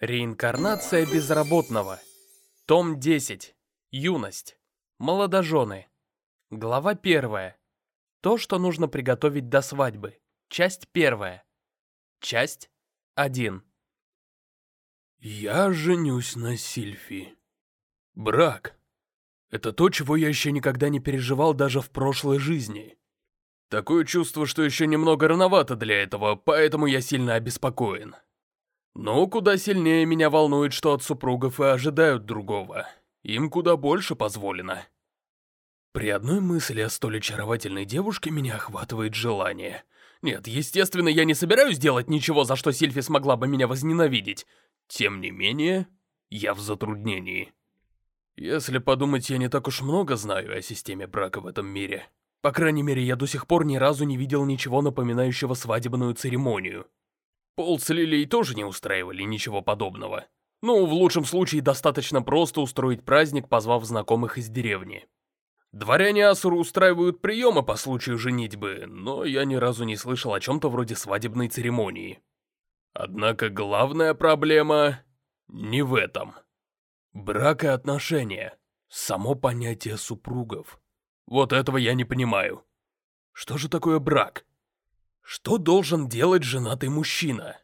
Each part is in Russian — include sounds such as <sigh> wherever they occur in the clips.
Реинкарнация безработного. Том 10. Юность. Молодожены. Глава 1. То, что нужно приготовить до свадьбы. Часть 1. Часть 1. Я женюсь на Сильфи. Брак. Это то, чего я еще никогда не переживал даже в прошлой жизни. Такое чувство, что еще немного рановато для этого, поэтому я сильно обеспокоен. Но куда сильнее меня волнует, что от супругов и ожидают другого. Им куда больше позволено. При одной мысли о столь очаровательной девушке меня охватывает желание. Нет, естественно, я не собираюсь делать ничего, за что Сильфи смогла бы меня возненавидеть. Тем не менее, я в затруднении. Если подумать, я не так уж много знаю о системе брака в этом мире. По крайней мере, я до сих пор ни разу не видел ничего напоминающего свадебную церемонию. Пол с Лилией тоже не устраивали ничего подобного. Ну, в лучшем случае, достаточно просто устроить праздник, позвав знакомых из деревни. Дворяне Асуру устраивают приемы по случаю женитьбы, но я ни разу не слышал о чем-то вроде свадебной церемонии. Однако главная проблема не в этом. Брак и отношения. Само понятие супругов. Вот этого я не понимаю. Что же такое брак? Что должен делать женатый мужчина?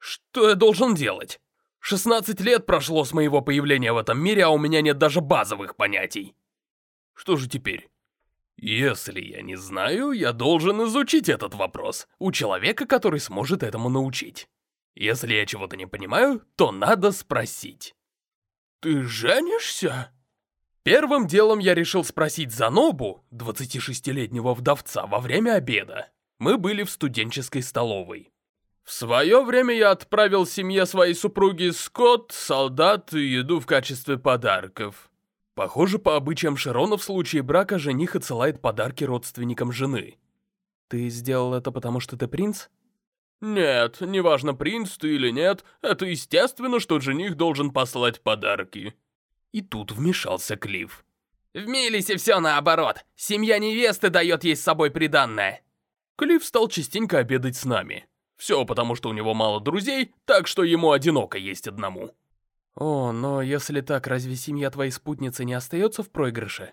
Что я должен делать? 16 лет прошло с моего появления в этом мире, а у меня нет даже базовых понятий. Что же теперь? Если я не знаю, я должен изучить этот вопрос у человека, который сможет этому научить. Если я чего-то не понимаю, то надо спросить. «Ты женишься?» Первым делом я решил спросить Занобу, 26-летнего вдовца, во время обеда мы были в студенческой столовой. В свое время я отправил семье своей супруги скот, солдат и еду в качестве подарков. Похоже, по обычаям Широна в случае брака жених отсылает подарки родственникам жены. Ты сделал это потому, что ты принц? Нет, неважно, принц ты или нет, это естественно, что жених должен послать подарки. И тут вмешался Клифф. В Милисе все наоборот. Семья невесты дает ей с собой приданное. Клифф стал частенько обедать с нами. Все потому, что у него мало друзей, так что ему одиноко есть одному. О, но если так, разве семья твоей спутницы не остается в проигрыше?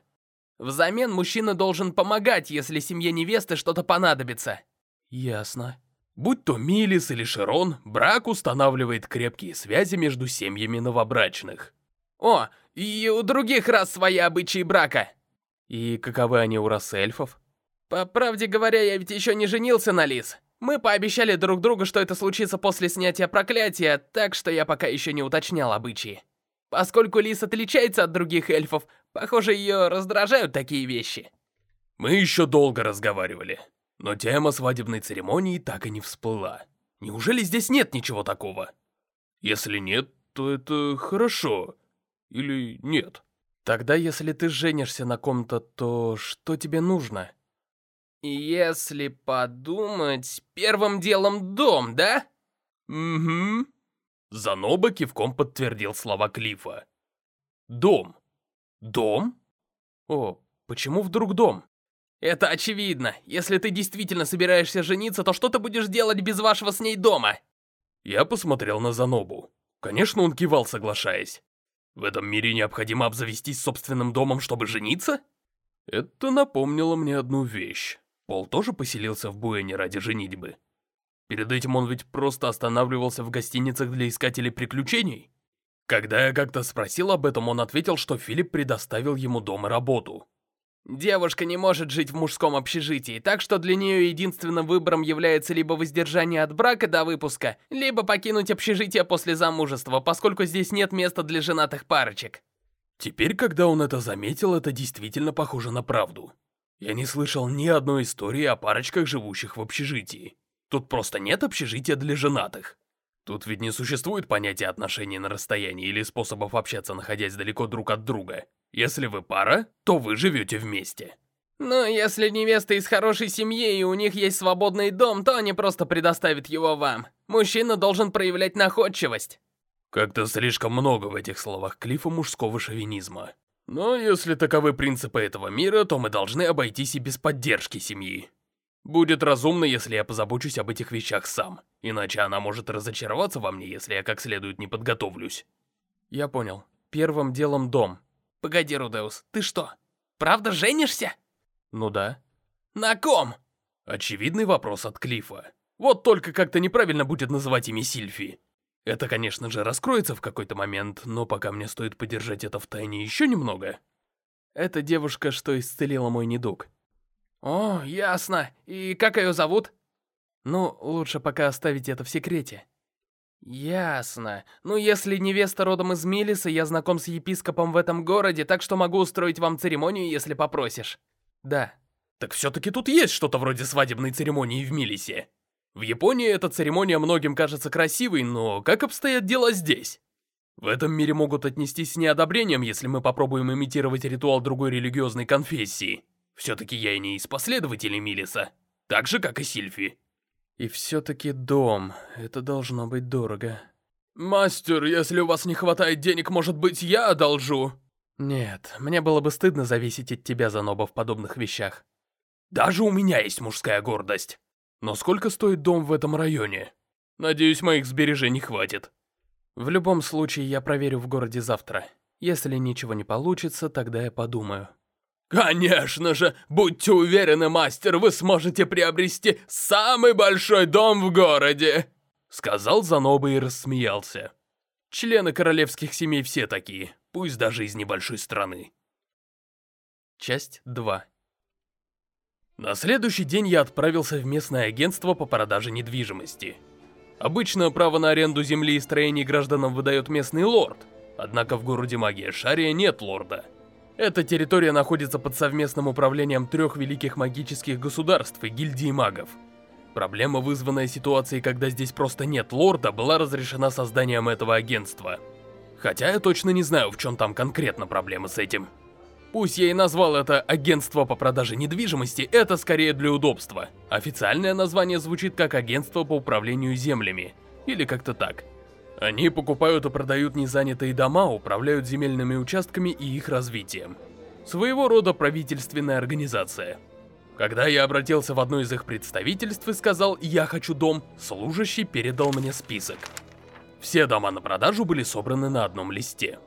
Взамен мужчина должен помогать, если семье невесты что-то понадобится. Ясно. Будь то Милис или Широн, брак устанавливает крепкие связи между семьями новобрачных. О, и у других рас свои обычаи брака. И каковы они у рас эльфов? По правде говоря, я ведь еще не женился на Лис. Мы пообещали друг другу, что это случится после снятия проклятия, так что я пока еще не уточнял обычаи. Поскольку Лис отличается от других эльфов, похоже, ее раздражают такие вещи. Мы еще долго разговаривали, но тема свадебной церемонии так и не всплыла. Неужели здесь нет ничего такого? Если нет, то это хорошо. Или нет? Тогда, если ты женишься на ком-то, то что тебе нужно? Если подумать, первым делом дом, да? Угу. Заноба кивком подтвердил слова Клифа. Дом. Дом? О, почему вдруг дом? Это очевидно. Если ты действительно собираешься жениться, то что ты будешь делать без вашего с ней дома? Я посмотрел на Занобу. Конечно, он кивал, соглашаясь. В этом мире необходимо обзавестись собственным домом, чтобы жениться? Это напомнило мне одну вещь. Пол тоже поселился в Буэне ради женитьбы? Перед этим он ведь просто останавливался в гостиницах для искателей приключений? Когда я как-то спросил об этом, он ответил, что Филипп предоставил ему дом и работу. Девушка не может жить в мужском общежитии, так что для нее единственным выбором является либо воздержание от брака до выпуска, либо покинуть общежитие после замужества, поскольку здесь нет места для женатых парочек. Теперь, когда он это заметил, это действительно похоже на правду. Я не слышал ни одной истории о парочках, живущих в общежитии. Тут просто нет общежития для женатых. Тут ведь не существует понятия отношений на расстоянии или способов общаться, находясь далеко друг от друга. Если вы пара, то вы живете вместе. Но если невеста из хорошей семьи и у них есть свободный дом, то они просто предоставят его вам. Мужчина должен проявлять находчивость. Как-то слишком много в этих словах Клифа мужского шовинизма. Но если таковы принципы этого мира, то мы должны обойтись и без поддержки семьи. Будет разумно, если я позабочусь об этих вещах сам. Иначе она может разочароваться во мне, если я как следует не подготовлюсь. Я понял. Первым делом дом. Погоди, Рудеус, ты что, правда женишься? Ну да. На ком? Очевидный вопрос от Клифа. Вот только как-то неправильно будет называть ими Сильфи. Это, конечно же, раскроется в какой-то момент, но пока мне стоит подержать это в тайне еще немного. Это девушка, что исцелила мой недуг. О, ясно. И как ее зовут? Ну, лучше пока оставить это в секрете. Ясно. Ну, если невеста родом из Милиса, я знаком с епископом в этом городе, так что могу устроить вам церемонию, если попросишь. Да. Так все-таки тут есть что-то вроде свадебной церемонии в Милисе. В Японии эта церемония многим кажется красивой, но как обстоят дела здесь? В этом мире могут отнестись с неодобрением, если мы попробуем имитировать ритуал другой религиозной конфессии. Все-таки я и не из последователей Милиса, так же, как и Сильфи. И все-таки дом. Это должно быть дорого. «Мастер, если у вас не хватает денег, может быть, я одолжу?» «Нет, мне было бы стыдно зависеть от тебя, Заноба, в подобных вещах». «Даже у меня есть мужская гордость. Но сколько стоит дом в этом районе? Надеюсь, моих сбережений хватит». «В любом случае, я проверю в городе завтра. Если ничего не получится, тогда я подумаю». «Конечно же! Будьте уверены, мастер, вы сможете приобрести самый большой дом в городе!» Сказал Заноба и рассмеялся. Члены королевских семей все такие, пусть даже из небольшой страны. Часть 2 На следующий день я отправился в местное агентство по продаже недвижимости. Обычно право на аренду земли и строений гражданам выдает местный лорд, однако в городе Магия Шария нет лорда. Эта территория находится под совместным управлением трех великих магических государств и гильдии магов. Проблема, вызванная ситуацией, когда здесь просто нет лорда, была разрешена созданием этого агентства. Хотя я точно не знаю, в чем там конкретно проблема с этим. Пусть я и назвал это агентство по продаже недвижимости, это скорее для удобства. Официальное название звучит как агентство по управлению землями. Или как-то так. Они покупают и продают незанятые дома, управляют земельными участками и их развитием. Своего рода правительственная организация. Когда я обратился в одно из их представительств и сказал «я хочу дом», служащий передал мне список. Все дома на продажу были собраны на одном листе.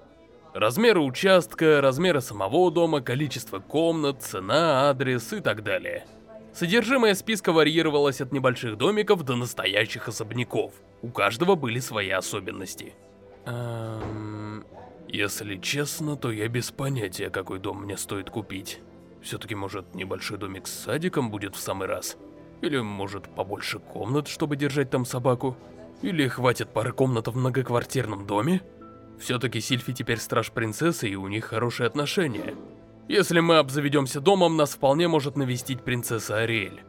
Размеры участка, размеры самого дома, количество комнат, цена, адрес и так далее. Содержимое списка варьировалось от небольших домиков до настоящих особняков. У каждого были свои особенности. Эм... Если честно, то я без понятия, какой дом мне стоит купить. Все-таки, может, небольшой домик с садиком будет в самый раз? Или, может, побольше комнат, чтобы держать там собаку? Или хватит пары комнат в многоквартирном доме? Все-таки Сильфи теперь страж принцессы, и у них хорошие отношения. Если мы обзаведемся домом, нас вполне может навестить принцесса Ариэль.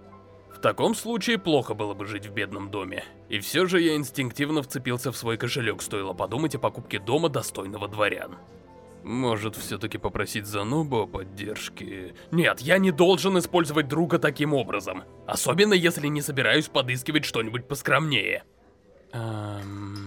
В таком случае плохо было бы жить в бедном доме. И все же я инстинктивно вцепился в свой кошелек, стоило подумать о покупке дома достойного дворян. Может, все-таки попросить Занобу о поддержке? Нет, я не должен использовать друга таким образом. Особенно, если не собираюсь подыскивать что-нибудь поскромнее. Эм...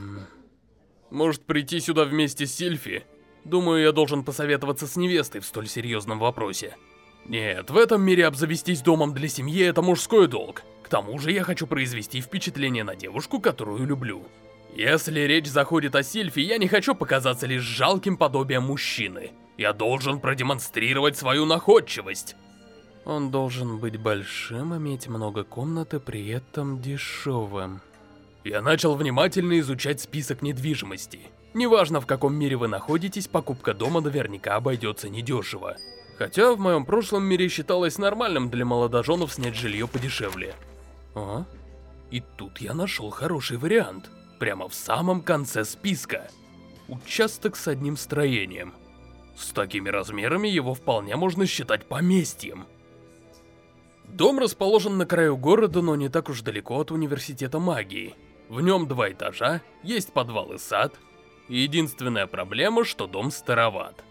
Может, прийти сюда вместе с Сильфи? Думаю, я должен посоветоваться с невестой в столь серьезном вопросе. Нет, в этом мире обзавестись домом для семьи – это мужской долг. К тому же я хочу произвести впечатление на девушку, которую люблю. Если речь заходит о Сильфе, я не хочу показаться лишь жалким подобием мужчины. Я должен продемонстрировать свою находчивость. Он должен быть большим, иметь много комнат и при этом дешевым. Я начал внимательно изучать список недвижимости. Неважно, в каком мире вы находитесь, покупка дома наверняка обойдется недешево. Хотя в моем прошлом мире считалось нормальным для молодоженов снять жилье подешевле. А? И тут я нашел хороший вариант. Прямо в самом конце списка. Участок с одним строением. С такими размерами его вполне можно считать поместьем. Дом расположен на краю города, но не так уж далеко от университета магии. В нем два этажа, есть подвал и сад, Единственная проблема, что дом староват.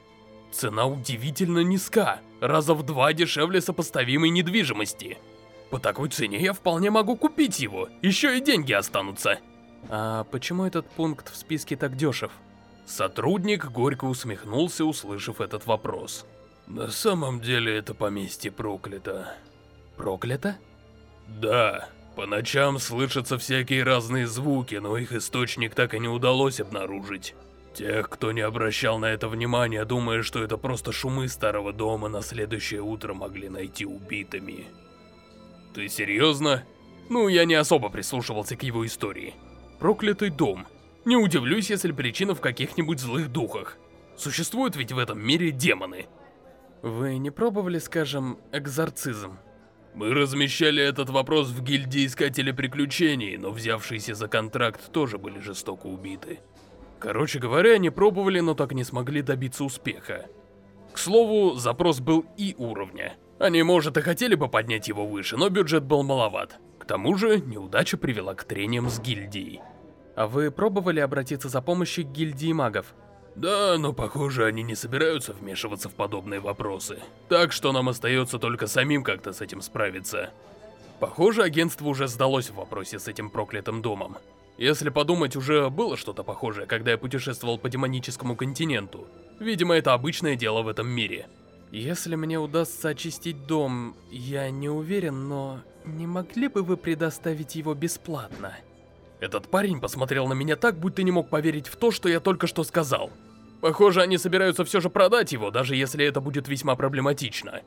Цена удивительно низка, раза в два дешевле сопоставимой недвижимости. По такой цене я вполне могу купить его, еще и деньги останутся. А почему этот пункт в списке так дешев? Сотрудник горько усмехнулся, услышав этот вопрос. На самом деле это поместье проклято. Проклято? Да, по ночам слышатся всякие разные звуки, но их источник так и не удалось обнаружить. Тех, кто не обращал на это внимания, думая, что это просто шумы старого дома, на следующее утро могли найти убитыми. Ты серьезно? Ну, я не особо прислушивался к его истории. Проклятый дом. Не удивлюсь, если причина в каких-нибудь злых духах. Существуют ведь в этом мире демоны. Вы не пробовали, скажем, экзорцизм? Мы размещали этот вопрос в гильдии Искателей Приключений, но взявшиеся за контракт тоже были жестоко убиты. Короче говоря, они пробовали, но так не смогли добиться успеха. К слову, запрос был и уровня. Они, может, и хотели бы поднять его выше, но бюджет был маловат. К тому же, неудача привела к трениям с гильдией. А вы пробовали обратиться за помощью к гильдии магов? Да, но похоже, они не собираются вмешиваться в подобные вопросы. Так что нам остается только самим как-то с этим справиться. Похоже, агентство уже сдалось в вопросе с этим проклятым домом. Если подумать, уже было что-то похожее, когда я путешествовал по демоническому континенту. Видимо, это обычное дело в этом мире. Если мне удастся очистить дом, я не уверен, но не могли бы вы предоставить его бесплатно? Этот парень посмотрел на меня так, будто не мог поверить в то, что я только что сказал. Похоже, они собираются все же продать его, даже если это будет весьма проблематично.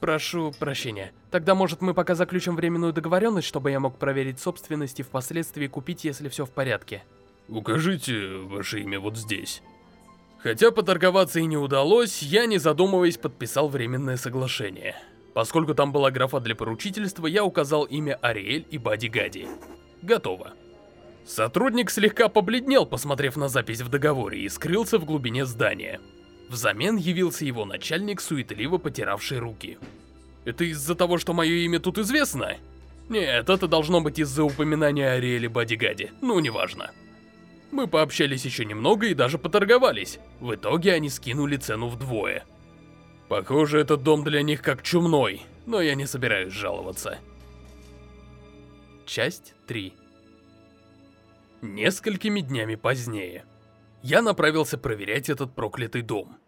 Прошу прощения. Тогда, может, мы пока заключим временную договоренность, чтобы я мог проверить собственность и впоследствии купить, если все в порядке? Укажите ваше имя вот здесь. Хотя поторговаться и не удалось, я, не задумываясь, подписал временное соглашение. Поскольку там была графа для поручительства, я указал имя Ариэль и Бади Гади. Готово. Сотрудник слегка побледнел, посмотрев на запись в договоре, и скрылся в глубине здания. Взамен явился его начальник, суетливо потиравший руки. Это из-за того, что мое имя тут известно? Нет, это должно быть из-за упоминания Ариэли Бадигади, ну неважно. Мы пообщались еще немного и даже поторговались. В итоге они скинули цену вдвое. Похоже, этот дом для них как чумной, но я не собираюсь жаловаться. Часть 3 Несколькими днями позднее я направился проверять этот проклятый дом.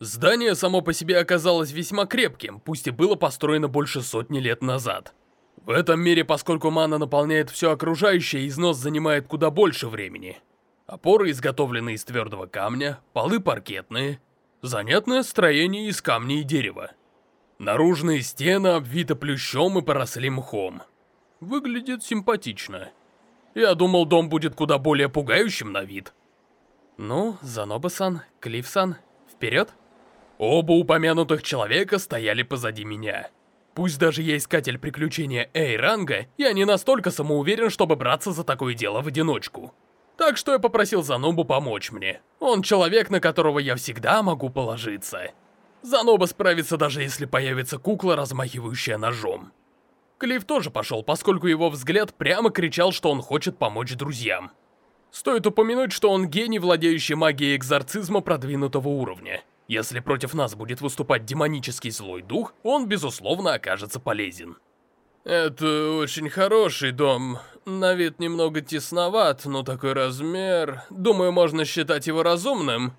Здание само по себе оказалось весьма крепким, пусть и было построено больше сотни лет назад. В этом мире, поскольку мана наполняет все окружающее, износ занимает куда больше времени. Опоры изготовлены из твердого камня, полы паркетные. Занятное строение из камня и дерева. Наружные стены обвиты плющом и поросли мхом. Выглядит симпатично. Я думал, дом будет куда более пугающим на вид. Ну, Заноба-сан, Клифф-сан, вперед! Оба упомянутых человека стояли позади меня. Пусть даже я искатель приключения A-ранга, я не настолько самоуверен, чтобы браться за такое дело в одиночку. Так что я попросил Занобу помочь мне. Он человек, на которого я всегда могу положиться. Заноба справится даже если появится кукла, размахивающая ножом. Клифф тоже пошел, поскольку его взгляд прямо кричал, что он хочет помочь друзьям. Стоит упомянуть, что он гений, владеющий магией экзорцизма продвинутого уровня. Если против нас будет выступать демонический злой дух, он, безусловно, окажется полезен. Это очень хороший дом. На вид немного тесноват, но такой размер... Думаю, можно считать его разумным.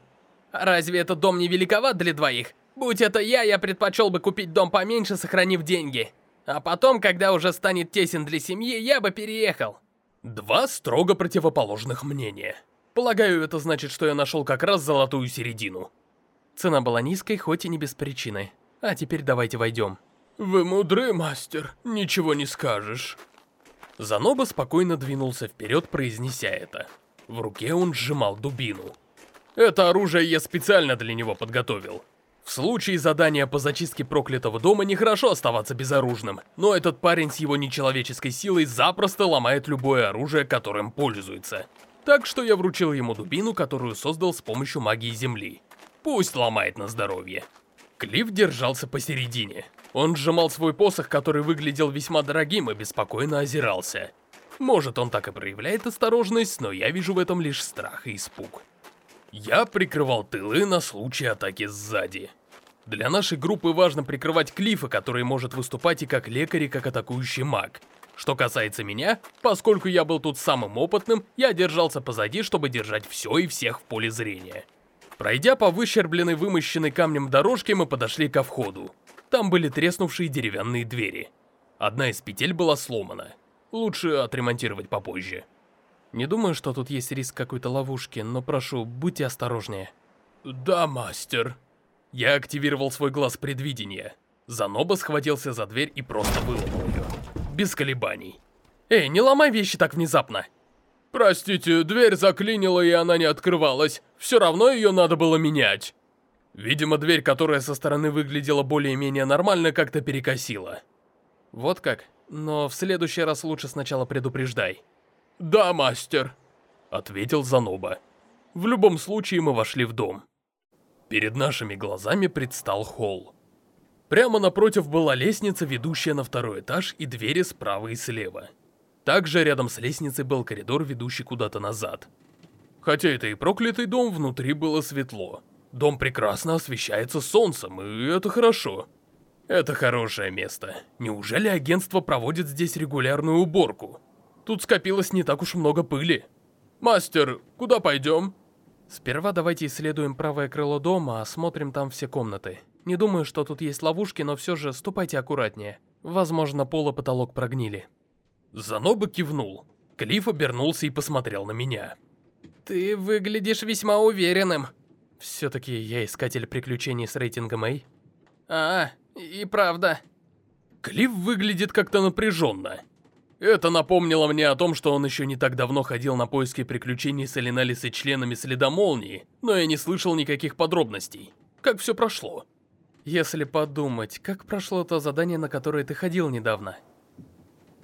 Разве этот дом не великоват для двоих? Будь это я, я предпочел бы купить дом поменьше, сохранив деньги. А потом, когда уже станет тесен для семьи, я бы переехал. Два строго противоположных мнения. Полагаю, это значит, что я нашел как раз золотую середину. Цена была низкой, хоть и не без причины. А теперь давайте войдем. Вы мудрый мастер, ничего не скажешь. Заноба спокойно двинулся вперед, произнеся это. В руке он сжимал дубину. Это оружие я специально для него подготовил. В случае задания по зачистке проклятого дома нехорошо оставаться безоружным, но этот парень с его нечеловеческой силой запросто ломает любое оружие, которым пользуется. Так что я вручил ему дубину, которую создал с помощью магии Земли. Пусть ломает на здоровье. Клифф держался посередине. Он сжимал свой посох, который выглядел весьма дорогим и беспокойно озирался. Может, он так и проявляет осторожность, но я вижу в этом лишь страх и испуг. Я прикрывал тылы на случай атаки сзади. Для нашей группы важно прикрывать Клиффа, который может выступать и как лекарь, и как атакующий маг. Что касается меня, поскольку я был тут самым опытным, я держался позади, чтобы держать все и всех в поле зрения. Пройдя по выщербленной, вымощенной камнем дорожке, мы подошли ко входу. Там были треснувшие деревянные двери. Одна из петель была сломана. Лучше отремонтировать попозже. Не думаю, что тут есть риск какой-то ловушки, но прошу, будьте осторожнее. Да, мастер. Я активировал свой глаз предвидения. Заноба схватился за дверь и просто выломал ее. Без колебаний. Эй, не ломай вещи так внезапно. Простите, дверь заклинила и она не открывалась. Все равно ее надо было менять. Видимо, дверь, которая со стороны выглядела более-менее нормально, как-то перекосила. Вот как? Но в следующий раз лучше сначала предупреждай. «Да, мастер», — ответил Заноба. В любом случае мы вошли в дом. Перед нашими глазами предстал холл. Прямо напротив была лестница, ведущая на второй этаж, и двери справа и слева. Также рядом с лестницей был коридор, ведущий куда-то назад. Хотя это и проклятый дом, внутри было светло. Дом прекрасно освещается солнцем, и это хорошо. Это хорошее место. Неужели агентство проводит здесь регулярную уборку? Тут скопилось не так уж много пыли. Мастер, куда пойдем? Сперва давайте исследуем правое крыло дома, осмотрим там все комнаты. Не думаю, что тут есть ловушки, но все же ступайте аккуратнее. Возможно, пол и потолок прогнили. Заноба кивнул. Клифф обернулся и посмотрел на меня. Ты выглядишь весьма уверенным. Все-таки я искатель приключений с рейтингом A. А, и правда. Клифф выглядит как-то напряженно. Это напомнило мне о том, что он еще не так давно ходил на поиски приключений с Элиналис и членами Следа Молнии, но я не слышал никаких подробностей. Как все прошло? Если подумать, как прошло то задание, на которое ты ходил недавно?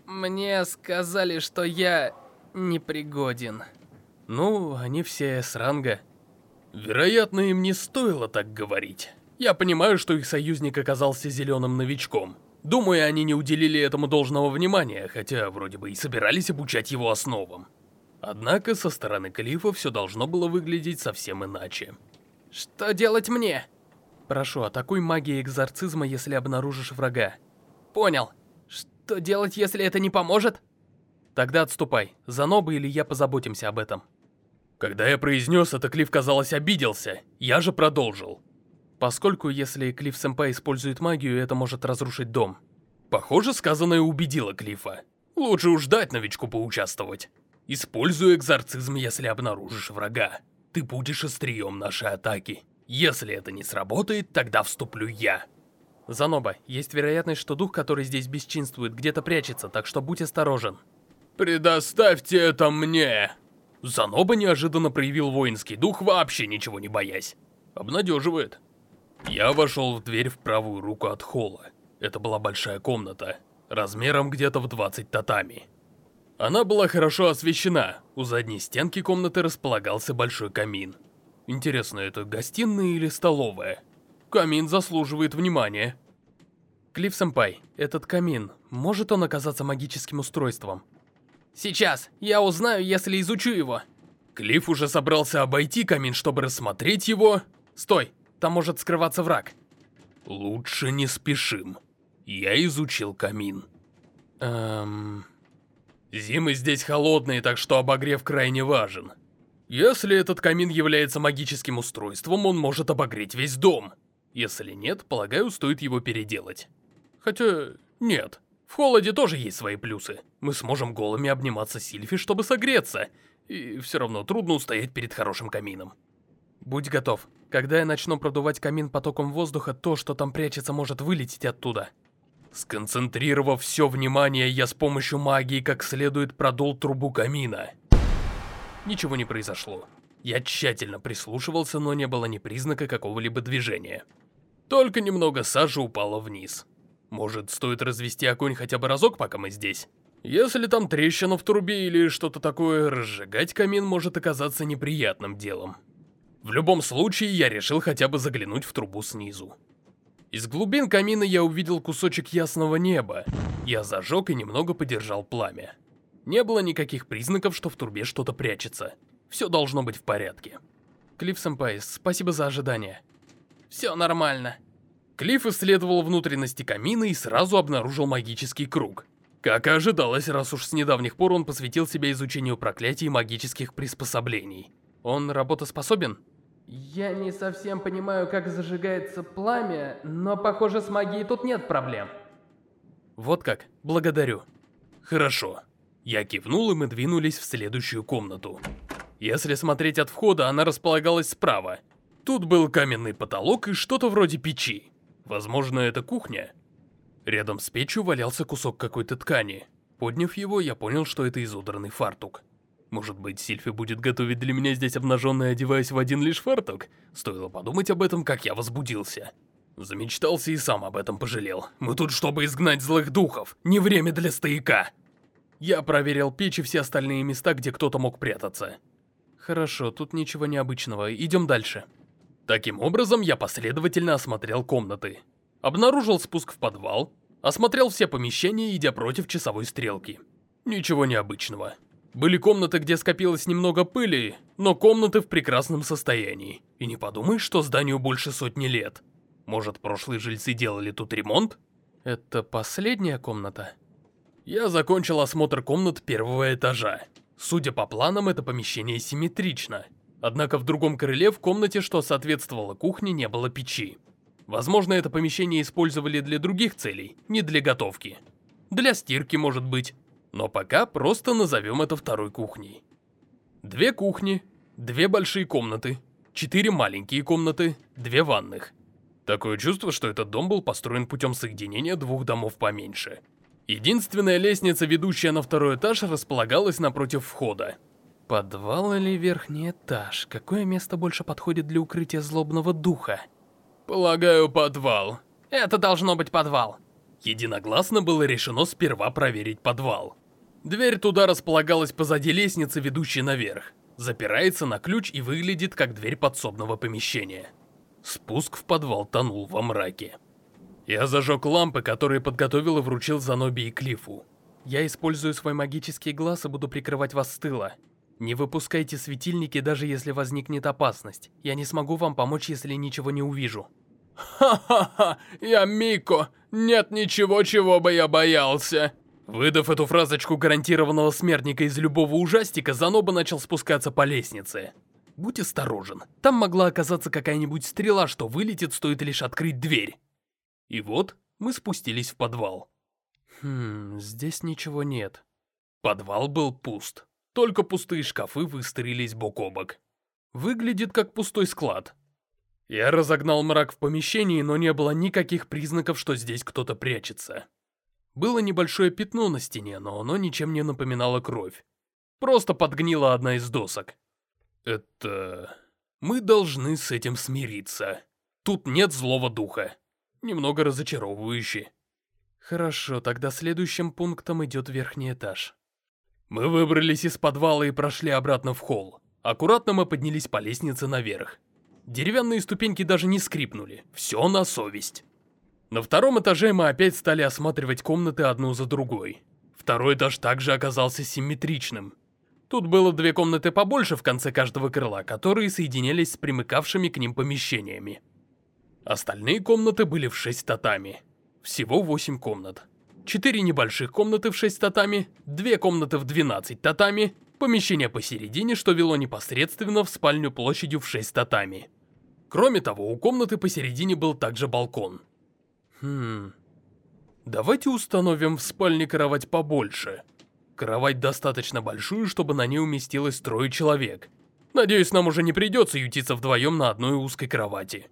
Мне сказали, что я непригоден. Ну, они все с ранга. Вероятно, им не стоило так говорить. Я понимаю, что их союзник оказался зеленым новичком. Думаю, они не уделили этому должного внимания, хотя вроде бы и собирались обучать его основам. Однако со стороны Калифа все должно было выглядеть совсем иначе. Что делать мне? Прошу, атакуй магией экзорцизма, если обнаружишь врага. Понял. Что делать, если это не поможет? Тогда отступай. Заноба или я позаботимся об этом. Когда я произнес это, Клифф, казалось, обиделся. Я же продолжил. Поскольку если Клифф Сэмпай использует магию, это может разрушить дом. Похоже, сказанное убедило Клиффа. Лучше уж дать новичку поучаствовать. Используй экзорцизм, если обнаружишь врага. Ты будешь острием нашей атаки. Если это не сработает, тогда вступлю я. Заноба, есть вероятность, что дух, который здесь бесчинствует, где-то прячется, так что будь осторожен. Предоставьте это мне! Заноба неожиданно проявил воинский дух, вообще ничего не боясь. Обнадеживает. Я вошел в дверь в правую руку от холла. Это была большая комната, размером где-то в 20 татами. Она была хорошо освещена, у задней стенки комнаты располагался большой камин. Интересно, это гостиная или столовая? Камин заслуживает внимания. Клифф-сэмпай, этот камин, может он оказаться магическим устройством? Сейчас, я узнаю, если изучу его. Клифф уже собрался обойти камин, чтобы рассмотреть его. Стой, там может скрываться враг. Лучше не спешим. Я изучил камин. Эм... Зимы здесь холодные, так что обогрев крайне важен. Если этот камин является магическим устройством, он может обогреть весь дом. Если нет, полагаю, стоит его переделать. Хотя, нет. В холоде тоже есть свои плюсы. Мы сможем голыми обниматься Сильфи, чтобы согреться. И все равно трудно устоять перед хорошим камином. Будь готов. Когда я начну продувать камин потоком воздуха, то, что там прячется, может вылететь оттуда. Сконцентрировав все внимание, я с помощью магии как следует продул трубу камина. Ничего не произошло. Я тщательно прислушивался, но не было ни признака какого-либо движения. Только немного сажи упало вниз. Может, стоит развести огонь хотя бы разок, пока мы здесь? Если там трещина в трубе или что-то такое, разжигать камин может оказаться неприятным делом. В любом случае, я решил хотя бы заглянуть в трубу снизу. Из глубин камина я увидел кусочек ясного неба. Я зажег и немного подержал пламя. Не было никаких признаков, что в трубе что-то прячется. Все должно быть в порядке. Клифф Сэмпай, спасибо за ожидание. Все нормально. Клифф исследовал внутренности камина и сразу обнаружил магический круг. Как и ожидалось, раз уж с недавних пор он посвятил себя изучению проклятий и магических приспособлений. Он работоспособен? Я не совсем понимаю, как зажигается пламя, но, похоже, с магией тут нет проблем. Вот как, благодарю. Хорошо. Я кивнул, и мы двинулись в следующую комнату. Если смотреть от входа, она располагалась справа. Тут был каменный потолок и что-то вроде печи. Возможно, это кухня. Рядом с печью валялся кусок какой-то ткани. Подняв его, я понял, что это изодранный фартук. Может быть, Сильфи будет готовить для меня здесь обнаженной, одеваясь в один лишь фартук? Стоило подумать об этом, как я возбудился. Замечтался и сам об этом пожалел. Мы тут, чтобы изгнать злых духов. Не время для стояка. Я проверил печь и все остальные места, где кто-то мог прятаться. Хорошо, тут ничего необычного. Идем дальше. Таким образом, я последовательно осмотрел комнаты. Обнаружил спуск в подвал, осмотрел все помещения, идя против часовой стрелки. Ничего необычного. Были комнаты, где скопилось немного пыли, но комнаты в прекрасном состоянии. И не подумай, что зданию больше сотни лет. Может, прошлые жильцы делали тут ремонт? Это последняя комната? Я закончил осмотр комнат первого этажа. Судя по планам, это помещение симметрично. Однако в другом крыле в комнате, что соответствовало кухне, не было печи. Возможно, это помещение использовали для других целей, не для готовки. Для стирки, может быть. Но пока просто назовем это второй кухней. Две кухни, две большие комнаты, четыре маленькие комнаты, две ванных. Такое чувство, что этот дом был построен путем соединения двух домов поменьше. Единственная лестница, ведущая на второй этаж, располагалась напротив входа. Подвал или верхний этаж? Какое место больше подходит для укрытия злобного духа? Полагаю, подвал. Это должно быть подвал. Единогласно было решено сперва проверить подвал. Дверь туда располагалась позади лестницы, ведущей наверх. Запирается на ключ и выглядит как дверь подсобного помещения. Спуск в подвал тонул во мраке. Я зажег лампы, которые подготовил и вручил Заноби и Клифу. Я использую свой магический глаз и буду прикрывать вас с тыла. Не выпускайте светильники, даже если возникнет опасность. Я не смогу вам помочь, если ничего не увижу. Ха-ха-ха, я Мико. Нет ничего, чего бы я боялся. Выдав эту фразочку гарантированного смертника из любого ужастика, Заноба начал спускаться по лестнице. Будь осторожен, там могла оказаться какая-нибудь стрела, что вылетит, стоит лишь открыть дверь. И вот мы спустились в подвал. Хм, здесь ничего нет. Подвал был пуст. Только пустые шкафы выстроились бок о бок. Выглядит как пустой склад. Я разогнал мрак в помещении, но не было никаких признаков, что здесь кто-то прячется. Было небольшое пятно на стене, но оно ничем не напоминало кровь. Просто подгнила одна из досок. Это... Мы должны с этим смириться. Тут нет злого духа. Немного разочаровывающе. Хорошо, тогда следующим пунктом идет верхний этаж. Мы выбрались из подвала и прошли обратно в холл. Аккуратно мы поднялись по лестнице наверх. Деревянные ступеньки даже не скрипнули. Все на совесть. На втором этаже мы опять стали осматривать комнаты одну за другой. Второй этаж также оказался симметричным. Тут было две комнаты побольше в конце каждого крыла, которые соединялись с примыкавшими к ним помещениями. Остальные комнаты были в 6 татами. Всего 8 комнат. Четыре небольших комнаты в 6 татами, две комнаты в 12 татами, помещение посередине, что вело непосредственно в спальню площадью в 6 татами. Кроме того, у комнаты посередине был также балкон. Хм... Давайте установим в спальне кровать побольше. Кровать достаточно большую, чтобы на ней уместилось трое человек. Надеюсь, нам уже не придется ютиться вдвоем на одной узкой кровати.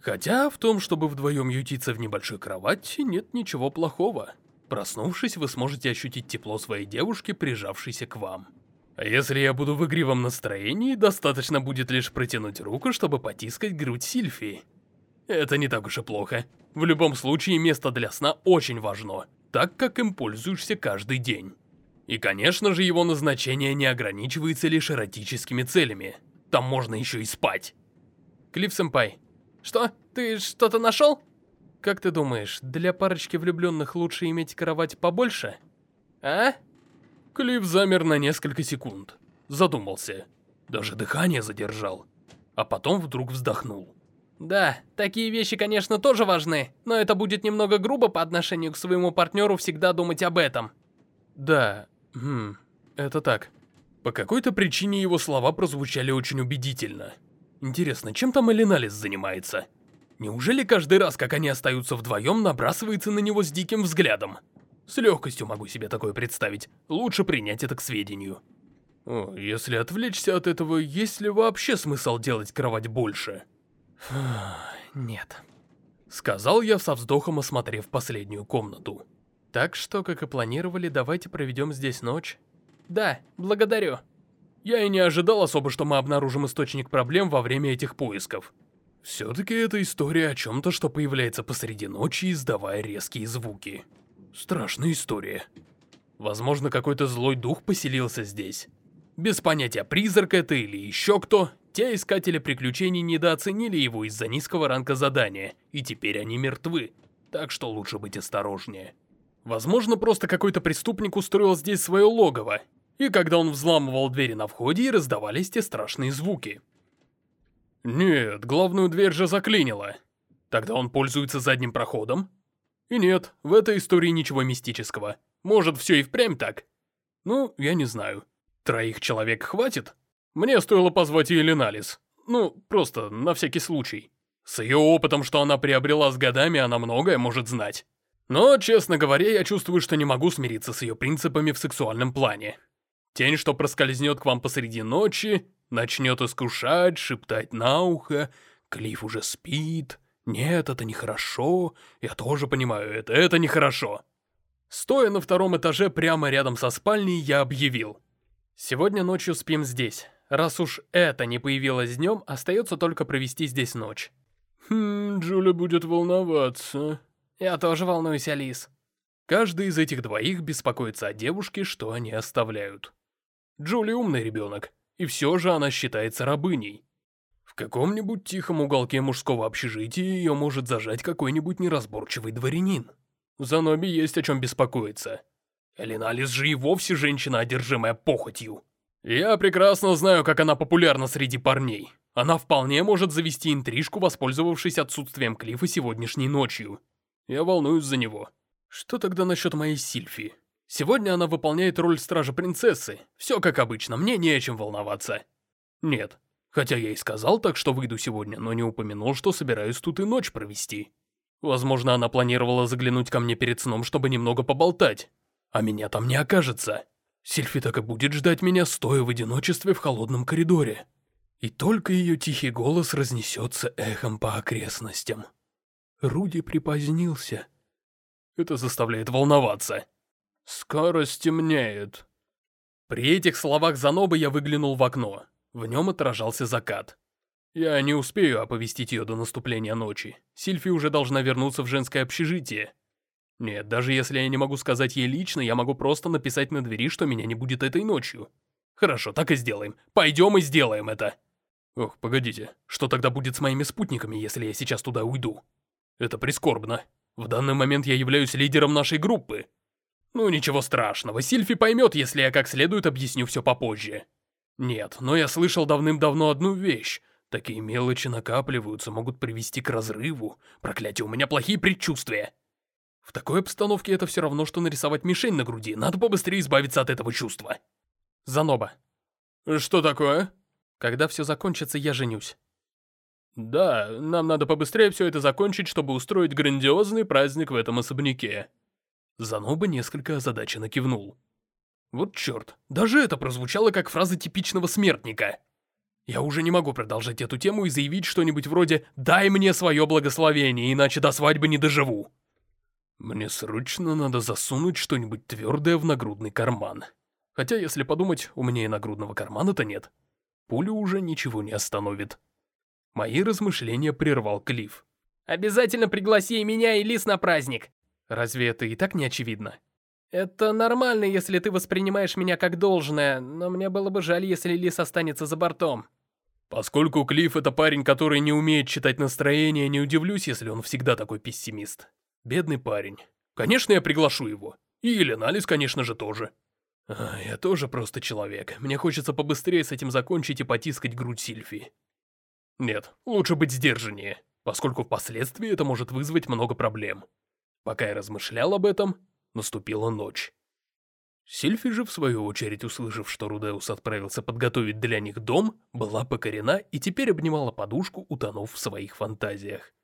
Хотя в том, чтобы вдвоем ютиться в небольшой кровати, нет ничего плохого. Проснувшись, вы сможете ощутить тепло своей девушки, прижавшейся к вам. А если я буду в игривом настроении, достаточно будет лишь протянуть руку, чтобы потискать грудь Сильфии. Это не так уж и плохо. В любом случае, место для сна очень важно, так как им пользуешься каждый день. И, конечно же, его назначение не ограничивается лишь эротическими целями. Там можно еще и спать. Клифф-сэмпай. Что? Ты что-то нашел? Как ты думаешь, для парочки влюбленных лучше иметь кровать побольше? А? Клифф замер на несколько секунд. Задумался. Даже дыхание задержал. А потом вдруг вздохнул. Да, такие вещи, конечно, тоже важны, но это будет немного грубо по отношению к своему партнеру всегда думать об этом. Да, хм, это так. По какой-то причине его слова прозвучали очень убедительно. Интересно, чем там Элиналис занимается? Неужели каждый раз, как они остаются вдвоем, набрасывается на него с диким взглядом? С легкостью могу себе такое представить. Лучше принять это к сведению. О, если отвлечься от этого, есть ли вообще смысл делать кровать больше? <sighs> Нет. Сказал я со вздохом, осмотрев последнюю комнату. Так что, как и планировали, давайте проведем здесь ночь. Да, благодарю. Я и не ожидал особо, что мы обнаружим источник проблем во время этих поисков. Все-таки это история о чем-то, что появляется посреди ночи, издавая резкие звуки. Страшная история. Возможно, какой-то злой дух поселился здесь. Без понятия, призрак это или еще кто, те искатели приключений недооценили его из-за низкого ранга задания, и теперь они мертвы, так что лучше быть осторожнее. Возможно, просто какой-то преступник устроил здесь свое логово, и когда он взламывал двери на входе, и раздавались те страшные звуки. Нет, главную дверь же заклинило. Тогда он пользуется задним проходом? И нет, в этой истории ничего мистического. Может, все и впрямь так? Ну, я не знаю. Троих человек хватит? Мне стоило позвать и Эленалис. Ну, просто на всякий случай. С ее опытом, что она приобрела с годами, она многое может знать. Но, честно говоря, я чувствую, что не могу смириться с ее принципами в сексуальном плане. Тень, что проскользнет к вам посреди ночи, начнет искушать, шептать на ухо, Клифф уже спит. Нет, это нехорошо. Я тоже понимаю это, это нехорошо. Стоя на втором этаже прямо рядом со спальней, я объявил. Сегодня ночью спим здесь. Раз уж это не появилось днем, остается только провести здесь ночь. Хм, Джуля будет волноваться. Я тоже волнуюсь, Алис. Каждый из этих двоих беспокоится о девушке, что они оставляют. Джули умный ребенок, и все же она считается рабыней. В каком-нибудь тихом уголке мужского общежития ее может зажать какой-нибудь неразборчивый дворянин. За Ноби есть о чем беспокоиться. Элиналис же и вовсе женщина, одержимая похотью. Я прекрасно знаю, как она популярна среди парней. Она вполне может завести интрижку, воспользовавшись отсутствием Клифа сегодняшней ночью. Я волнуюсь за него. Что тогда насчет моей Сильфи? Сегодня она выполняет роль стража принцессы. Все как обычно, мне не о чем волноваться. Нет. Хотя я и сказал так, что выйду сегодня, но не упомянул, что собираюсь тут и ночь провести. Возможно, она планировала заглянуть ко мне перед сном, чтобы немного поболтать. А меня там не окажется. Сильфи так и будет ждать меня, стоя в одиночестве в холодном коридоре. И только ее тихий голос разнесется эхом по окрестностям. Руди припозднился. Это заставляет волноваться. Скоро стемнеет. При этих словах Занобы я выглянул в окно. В нем отражался закат. Я не успею оповестить ее до наступления ночи. Сильфи уже должна вернуться в женское общежитие. Нет, даже если я не могу сказать ей лично, я могу просто написать на двери, что меня не будет этой ночью. Хорошо, так и сделаем. Пойдем и сделаем это. Ох, погодите, что тогда будет с моими спутниками, если я сейчас туда уйду? Это прискорбно. В данный момент я являюсь лидером нашей группы. Ну ничего страшного, Сильфи поймет, если я как следует объясню все попозже. Нет, но я слышал давным-давно одну вещь. Такие мелочи накапливаются, могут привести к разрыву. Проклятие, у меня плохие предчувствия. В такой обстановке это все равно, что нарисовать мишень на груди. Надо побыстрее избавиться от этого чувства. Заноба. Что такое? Когда все закончится, я женюсь. Да, нам надо побыстрее все это закончить, чтобы устроить грандиозный праздник в этом особняке. Заноба несколько озадаченно кивнул. Вот черт, даже это прозвучало как фраза типичного смертника. Я уже не могу продолжать эту тему и заявить что-нибудь вроде «дай мне свое благословение, иначе до свадьбы не доживу». Мне срочно надо засунуть что-нибудь твердое в нагрудный карман. Хотя, если подумать, у меня и нагрудного кармана-то нет. Пулю уже ничего не остановит. Мои размышления прервал Клифф. «Обязательно пригласи меня и Лис на праздник!» Разве это и так не очевидно? «Это нормально, если ты воспринимаешь меня как должное, но мне было бы жаль, если Лис останется за бортом». Поскольку Клифф это парень, который не умеет читать настроение, не удивлюсь, если он всегда такой пессимист. Бедный парень. Конечно, я приглашу его. И Еленалис, конечно же, тоже. А, я тоже просто человек. Мне хочется побыстрее с этим закончить и потискать грудь Сильфи. Нет, лучше быть сдержаннее, поскольку впоследствии это может вызвать много проблем. Пока я размышлял об этом, наступила ночь. Сильфи же, в свою очередь, услышав, что Рудеус отправился подготовить для них дом, была покорена и теперь обнимала подушку, утонув в своих фантазиях.